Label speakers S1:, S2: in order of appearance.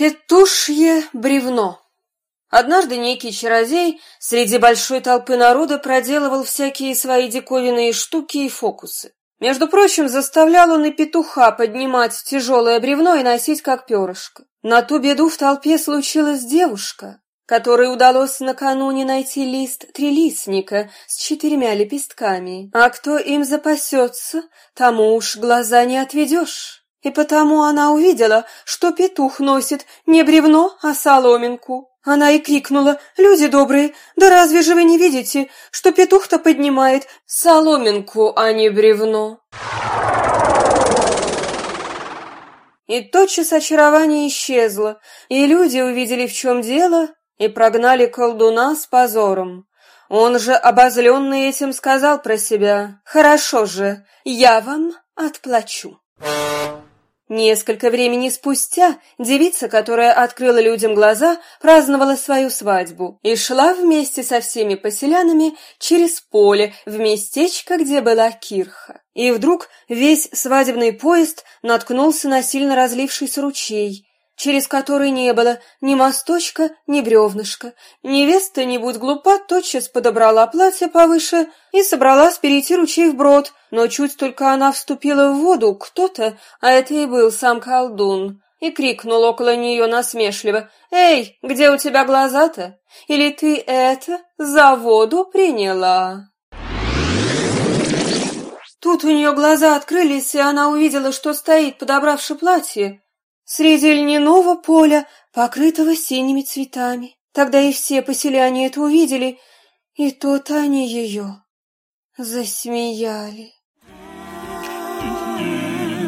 S1: Петушье бревно. Однажды некий чародей среди большой толпы народа проделывал всякие свои диковинные штуки и фокусы. Между прочим, заставлял он и петуха поднимать тяжелое бревно и носить как перышко. На ту беду в толпе случилась девушка, которой удалось накануне найти лист трилистника с четырьмя лепестками. А кто им запасется, тому уж глаза не отведешь. И потому она увидела, что петух носит не бревно, а соломинку. Она и крикнула, «Люди добрые, да разве же вы не видите, что петух-то поднимает соломинку, а не бревно?» И тотчас очарование исчезло, и люди увидели, в чем дело, и прогнали колдуна с позором. Он же, обозленный этим, сказал про себя, «Хорошо же, я вам отплачу». Несколько времени спустя девица, которая открыла людям глаза, праздновала свою свадьбу и шла вместе со всеми поселянами через поле в местечко, где была кирха. И вдруг весь свадебный поезд наткнулся на сильно разлившийся ручей, через который не было ни мосточка, ни бревнышка. Невеста, не будь глупа, тотчас подобрала платье повыше и собралась перейти ручей вброд, но чуть только она вступила в воду, кто-то, а это и был сам колдун, и крикнул около нее насмешливо, «Эй, где у тебя глаза-то? Или ты это за воду приняла?» Тут у нее глаза открылись, и она увидела, что стоит, подобравши платье, среди льняного поля, покрытого синими цветами. Тогда и все поселяне это увидели, и тот они ее засмеяли. Mm-hmm.